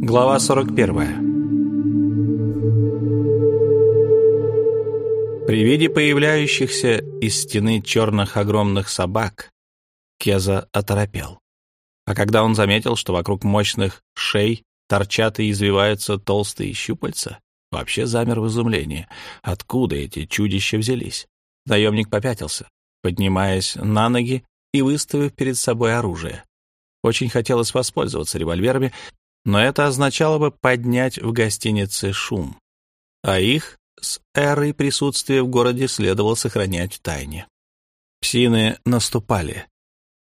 Глава 41 При виде появляющихся из стены черных огромных собак Кеза оторопел. А когда он заметил, что вокруг мощных шей торчат и извиваются толстые щупальца, вообще замер в изумлении. Откуда эти чудища взялись? Наемник попятился, поднимаясь на ноги и выставив перед собой оружие. Очень хотелось воспользоваться револьверами, но это означало бы поднять в гостинице шум. А их с эрой присутствие в городе следовало сохранять в тайне. Псины наступали,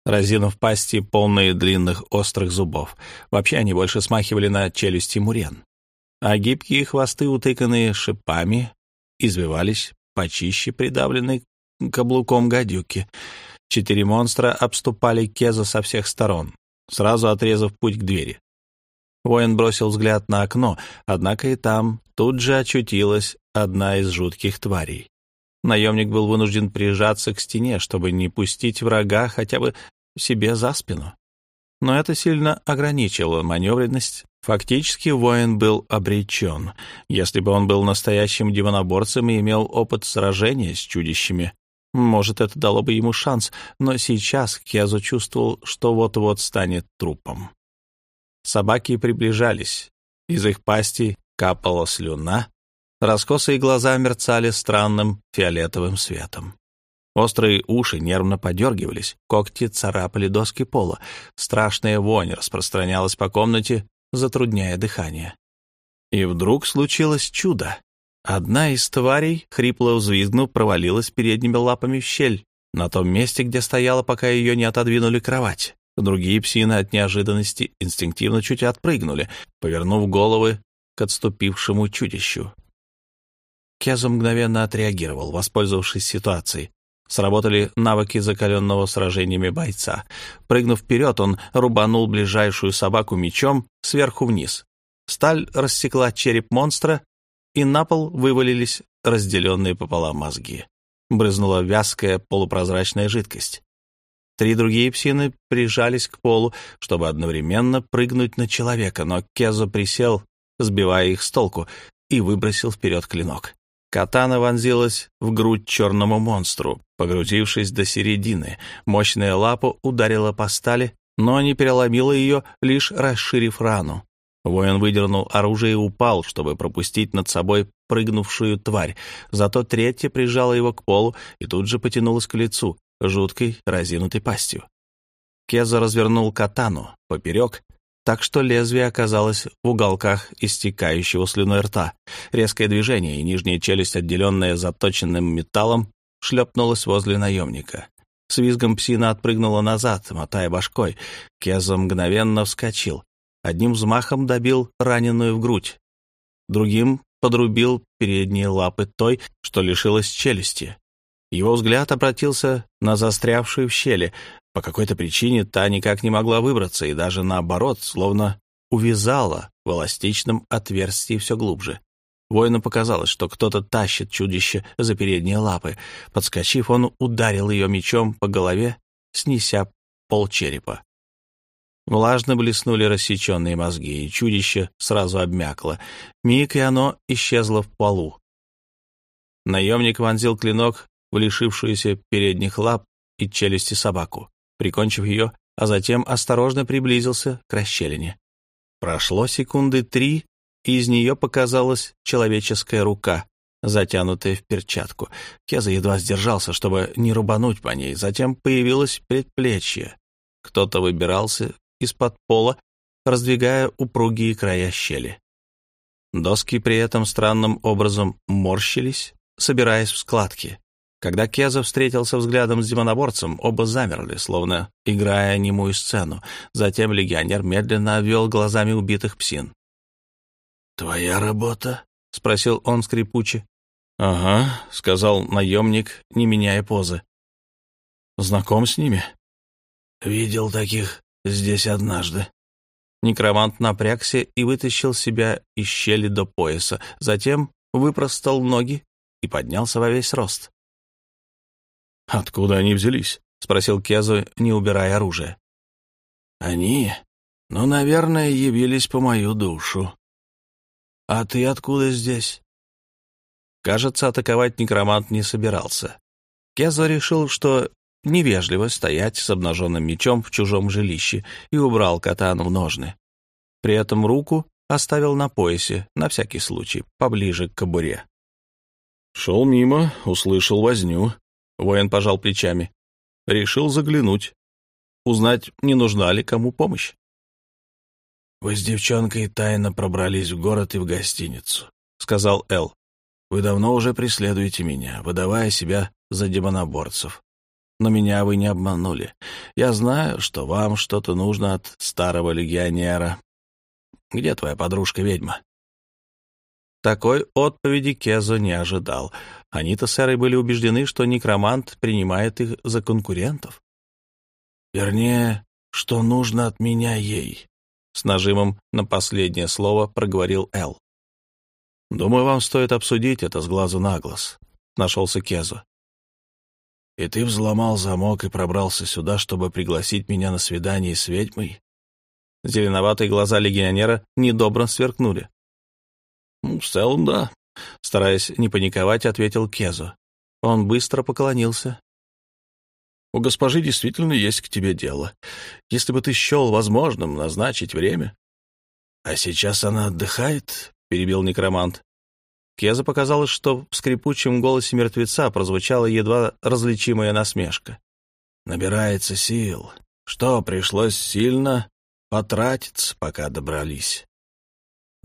разинув пасти, полные длинных острых зубов. Вообще они больше смахивали на челюсти мурен. А гибкие хвосты, утыканные шипами, извивались почище придавленной каблуком гадюки. Четыре монстра обступали Кеза со всех сторон, сразу отрезав путь к двери. Воин бросил взгляд на окно, однако и там тут же очутилась одна из жутких тварей. Наемник был вынужден прижаться к стене, чтобы не пустить врага хотя бы себе за спину. Но это сильно ограничило маневренность. Фактически воин был обречен. Если бы он был настоящим демоноборцем и имел опыт сражения с чудищами, может, это дало бы ему шанс, но сейчас Кьязу чувствовал, что вот-вот станет трупом. Собаки приближались. Из их пасти капала слюна. Раскосые глаза мерцали странным фиолетовым светом. Острые уши нервно подергивались, когти царапали доски пола. Страшная вонь распространялась по комнате, затрудняя дыхание. И вдруг случилось чудо. Одна из тварей, хрипло взвизгнув, провалилась передними лапами в щель, на том месте, где стояла, пока ее не отодвинули кровать. Другие псины от неожиданности инстинктивно чуть отпрыгнули, повернув головы к отступившему чудищу. Кезу мгновенно отреагировал, воспользовавшись ситуацией. Сработали навыки закаленного сражениями бойца. Прыгнув вперед, он рубанул ближайшую собаку мечом сверху вниз. Сталь рассекла череп монстра, и на пол вывалились разделенные пополам мозги. Брызнула вязкая полупрозрачная жидкость. Три другие псины прижались к полу, чтобы одновременно прыгнуть на человека, но Кезо присел, сбивая их с толку, и выбросил вперед клинок. Катана вонзилась в грудь черному монстру, погрузившись до середины. Мощная лапа ударила по стали, но не переломила ее, лишь расширив рану. Воин выдернул оружие и упал, чтобы пропустить над собой прыгнувшую тварь. Зато третья прижала его к полу и тут же потянулась к лицу, жуткой разинутой пастью. Кеза развернул катану поперек, так что лезвие оказалось в уголках истекающего слюной рта. Резкое движение, и нижняя челюсть, отделенная заточенным металлом, шлепнулась возле наемника. С визгом псина отпрыгнула назад, мотая башкой. Кеза мгновенно вскочил. Одним взмахом добил раненую в грудь. Другим подрубил передние лапы той, что лишилась челюсти. Его взгляд обратился на застрявшую в щели. По какой-то причине та никак не могла выбраться и даже наоборот, словно увязала в эластичном отверстии все глубже. Воину показалось, что кто-то тащит чудище за передние лапы. Подскочив, он ударил ее мечом по голове, снеся пол черепа. Влажно блеснули рассеченные мозги, и чудище сразу обмякло. Миг, и оно исчезло в полу. Наемник вонзил клинок в лишившуюся передних лап и челюсти собаку, прикончив ее, а затем осторожно приблизился к расщелине. Прошло секунды три, и из нее показалась человеческая рука, затянутая в перчатку. Кеза едва сдержался, чтобы не рубануть по ней. Затем появилось предплечье. Кто-то выбирался из-под пола, раздвигая упругие края щели. Доски при этом странным образом морщились, собираясь в складки. Когда Кеза встретился взглядом с демоноборцем, оба замерли, словно играя немую сцену. Затем легионер медленно обвел глазами убитых псин. «Твоя работа?» — спросил он скрипуче. «Ага», — сказал наемник, не меняя позы. «Знаком с ними?» «Видел таких здесь однажды». Некромант напрягся и вытащил себя из щели до пояса, затем выпростал ноги и поднялся во весь рост. «Откуда они взялись?» — спросил Кезу, не убирая оружие. «Они? Ну, наверное, явились по мою душу. А ты откуда здесь? Кажется, атаковать некромант не собирался. Кеза решил, что невежливо стоять с обнаженным мечом в чужом жилище и убрал катану в ножны. При этом руку оставил на поясе, на всякий случай, поближе к кобуре. Шел мимо, услышал возню. Воин пожал плечами. Решил заглянуть. Узнать, не нужна ли кому помощь. «Вы с девчонкой тайно пробрались в город и в гостиницу», — сказал Эл. «Вы давно уже преследуете меня, выдавая себя за демоноборцев. Но меня вы не обманули. Я знаю, что вам что-то нужно от старого легионера. Где твоя подружка-ведьма?» Такой отповеди Кезо не ожидал. Они-то с Эрой были убеждены, что некромант принимает их за конкурентов. «Вернее, что нужно от меня ей», — с нажимом на последнее слово проговорил Эл. «Думаю, вам стоит обсудить это с глазу на глаз», — нашелся Кезо. «И ты взломал замок и пробрался сюда, чтобы пригласить меня на свидание с ведьмой?» Зеленоватые глаза легионера недобро сверкнули. «В целом, да», — стараясь не паниковать, ответил Кезо. Он быстро поклонился. «У госпожи действительно есть к тебе дело. Если бы ты счел возможным назначить время...» «А сейчас она отдыхает?» — перебил некромант. Кеза показалось, что в скрипучем голосе мертвеца прозвучала едва различимая насмешка. «Набирается сил. Что, пришлось сильно потратиться, пока добрались?»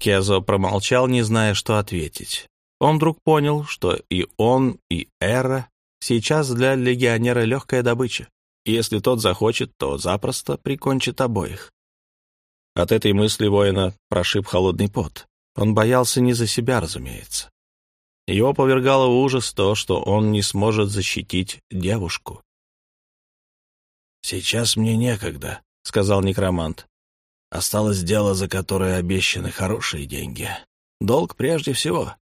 Кезо промолчал, не зная, что ответить. Он вдруг понял, что и он, и Эра сейчас для легионера легкая добыча. Если тот захочет, то запросто прикончит обоих. От этой мысли воина прошиб холодный пот. Он боялся не за себя, разумеется. Его повергало в ужас то, что он не сможет защитить девушку. «Сейчас мне некогда», — сказал некромант. «Осталось дело, за которое обещаны хорошие деньги. Долг прежде всего.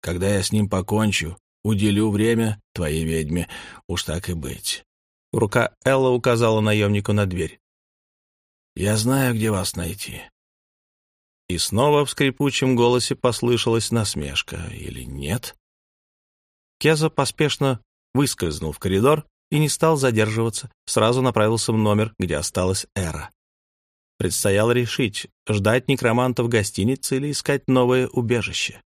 Когда я с ним покончу, уделю время твоей ведьме, уж так и быть». Рука Элла указала наемнику на дверь. «Я знаю, где вас найти. И снова в скрипучем голосе послышалась насмешка. Или нет? Кеза поспешно выскользнул в коридор и не стал задерживаться, сразу направился в номер, где осталась Эра. Предстояло решить, ждать некроманта в гостинице или искать новое убежище.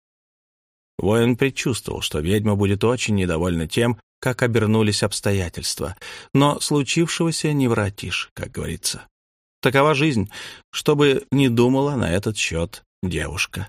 Воин предчувствовал, что ведьма будет очень недовольна тем, как обернулись обстоятельства, но случившегося не воротишь, как говорится. Такова жизнь, чтобы не думала на этот счет девушка.